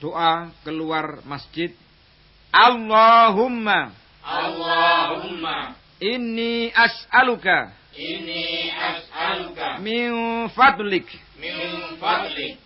doa keluar masjid. Allahumma. Allahumma. Inni as'aluka. Inni as'aluka. Min fadlik. Min fadlik.